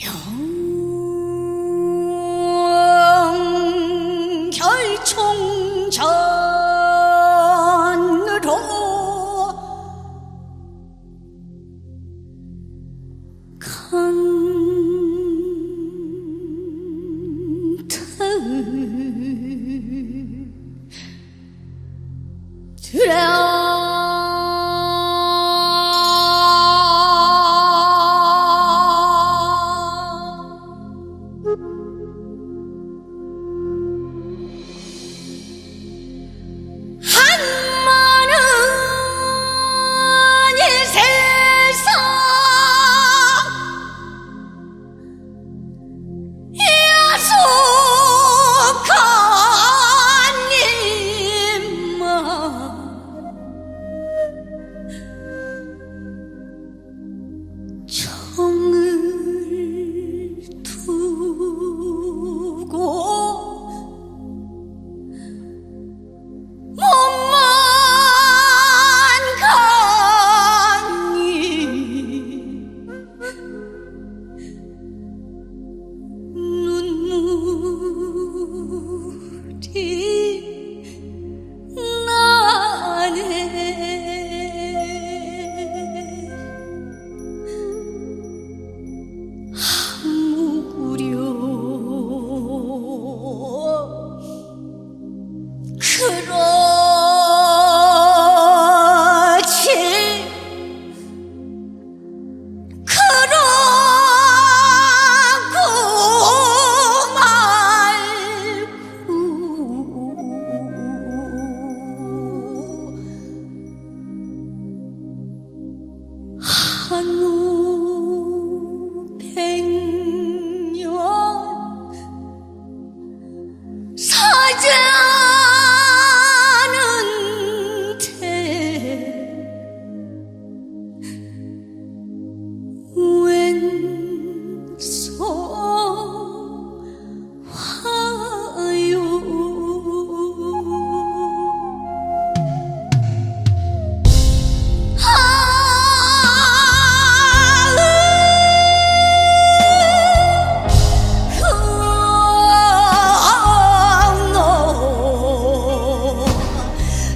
Hello.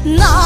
No.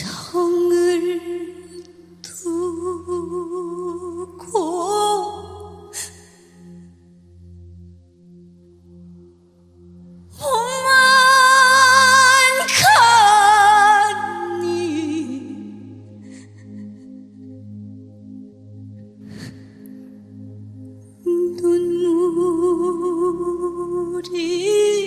정을 두고 몸만 가니 눈물이